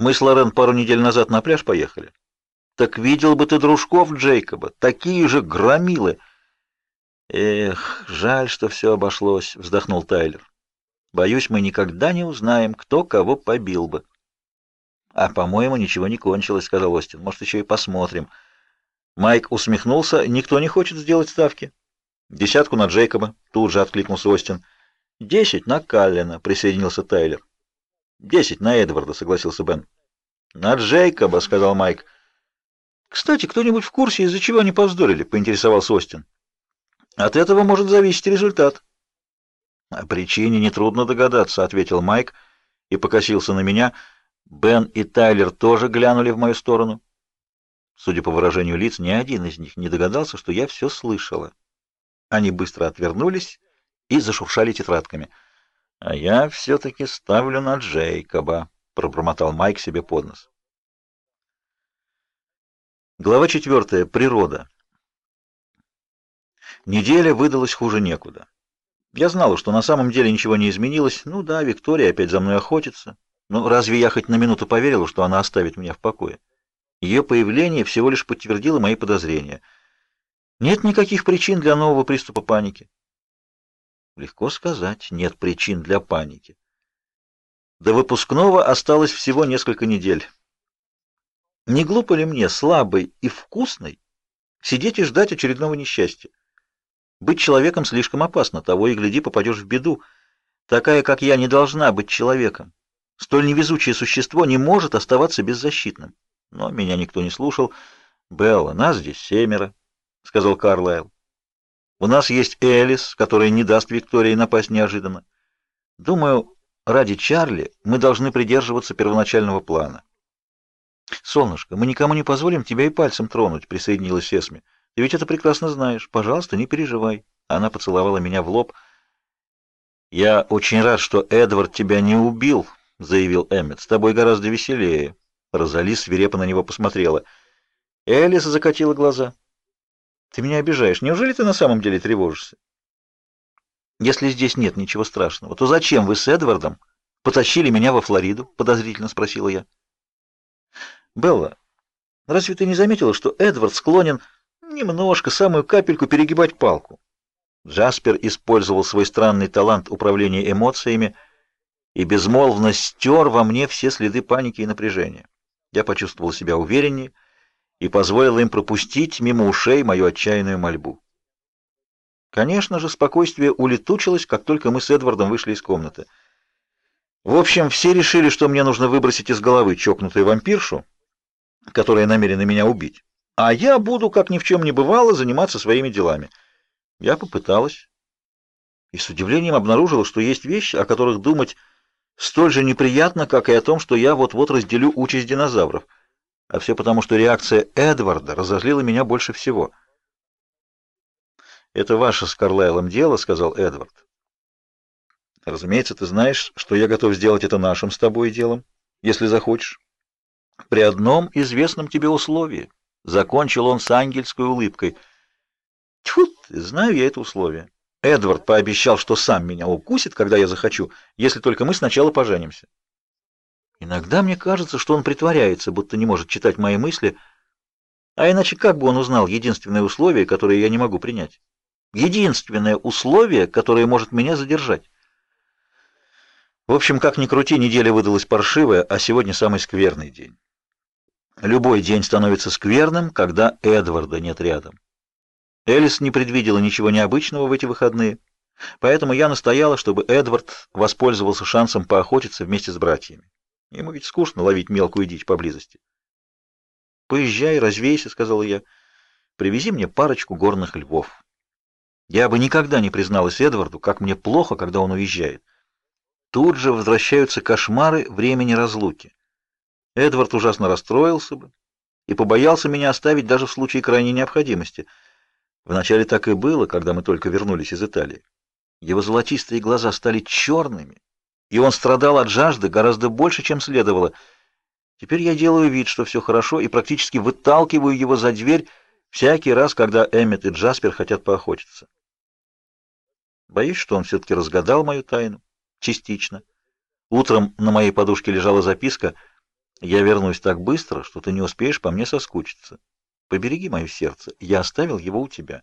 Мы с Лорен пару недель назад на пляж поехали. Так видел бы ты дружков Джейкоба, такие же громилы. Эх, жаль, что все обошлось, вздохнул Тайлер. Боюсь, мы никогда не узнаем, кто кого побил бы. А, по-моему, ничего не кончилось, сказал Остин. Может, еще и посмотрим. Майк усмехнулся. Никто не хочет сделать ставки. Десятку на Джейкоба, тут же откликнулся Остин. Десять на Каллена, присоединился Тайлер. Десять на Эдварда, согласился Бен. На Джейкоба, сказал Майк. Кстати, кто-нибудь в курсе, из-за чего они повздорили? поинтересовался Остин. От этого может зависеть результат. О причине нетрудно догадаться, ответил Майк и покосился на меня. Бен и Тайлер тоже глянули в мою сторону. Судя по выражению лиц, ни один из них не догадался, что я все слышала. Они быстро отвернулись и зашуршали тетрадками. А я все таки ставлю на Джейкоба, пробормотал Майк себе под нос. Глава четвертая. Природа. Неделя выдалась хуже некуда. Я знала, что на самом деле ничего не изменилось. Ну да, Виктория опять за мной охотится. Но разве я хоть на минуту поверила, что она оставит меня в покое? Ее появление всего лишь подтвердило мои подозрения. Нет никаких причин для нового приступа паники. Легко сказать, нет причин для паники. До выпускного осталось всего несколько недель. Не глупо ли мне, слабой и вкусной, сидеть и ждать очередного несчастья? Быть человеком слишком опасно, того и гляди, попадешь в беду. Такая, как я, не должна быть человеком. Столь невезучее существо не может оставаться беззащитным. Но меня никто не слушал. «Белла, нас здесь семеро», — сказал Карлайл. «У нас есть Элис, которая не даст Виктории напасть неожиданно. Думаю, ради Чарли мы должны придерживаться первоначального плана». «Солнышко, мы никому не позволим тебя и пальцем тронуть», — присоединилась Эсми. Ты ведь это прекрасно знаешь. Пожалуйста, не переживай. Она поцеловала меня в лоб. Я очень рад, что Эдвард тебя не убил, заявил Эммет. С тобой гораздо веселее. Розали свирепо на него посмотрела. Элис закатила глаза. Ты меня обижаешь. Неужели ты на самом деле тревожишься? Если здесь нет ничего страшного, то зачем вы с Эдвардом потащили меня во Флориду? подозрительно спросила я. Белла, разве ты не заметила, что Эдвард склонен немножко, самую капельку перегибать палку. Джаспер использовал свой странный талант управления эмоциями и безмолвно стер во мне все следы паники и напряжения. Я почувствовал себя увереннее и позволил им пропустить мимо ушей мою отчаянную мольбу. Конечно же, спокойствие улетучилось, как только мы с Эдвардом вышли из комнаты. В общем, все решили, что мне нужно выбросить из головы чокнутую вампиршу, которая намерена меня убить а я буду, как ни в чем не бывало, заниматься своими делами. Я попыталась и с удивлением обнаружила, что есть вещи, о которых думать столь же неприятно, как и о том, что я вот-вот разделю участь динозавров. А все потому, что реакция Эдварда разозлила меня больше всего. «Это ваше с Карлайлом дело», — сказал Эдвард. «Разумеется, ты знаешь, что я готов сделать это нашим с тобой делом, если захочешь. При одном известном тебе условии». Закончил он с ангельской улыбкой. Тьфу, знаю я это условие. Эдвард пообещал, что сам меня укусит, когда я захочу, если только мы сначала поженимся. Иногда мне кажется, что он притворяется, будто не может читать мои мысли, а иначе как бы он узнал единственное условие, которое я не могу принять? Единственное условие, которое может меня задержать. В общем, как ни крути, неделя выдалась паршивая, а сегодня самый скверный день. Любой день становится скверным, когда Эдварда нет рядом. Элис не предвидела ничего необычного в эти выходные, поэтому я настояла, чтобы Эдвард воспользовался шансом поохотиться вместе с братьями. Ему ведь скучно ловить мелкую дичь поблизости. «Поезжай, развейся», — сказала я. «Привези мне парочку горных львов». Я бы никогда не призналась Эдварду, как мне плохо, когда он уезжает. Тут же возвращаются кошмары времени разлуки. Эдвард ужасно расстроился бы и побоялся меня оставить даже в случае крайней необходимости. Вначале так и было, когда мы только вернулись из Италии. Его золотистые глаза стали черными, и он страдал от жажды гораздо больше, чем следовало. Теперь я делаю вид, что все хорошо, и практически выталкиваю его за дверь всякий раз, когда Эммет и Джаспер хотят поохотиться. Боюсь, что он все-таки разгадал мою тайну. Частично. Утром на моей подушке лежала записка — Я вернусь так быстро, что ты не успеешь по мне соскучиться. Побереги мое сердце. Я оставил его у тебя.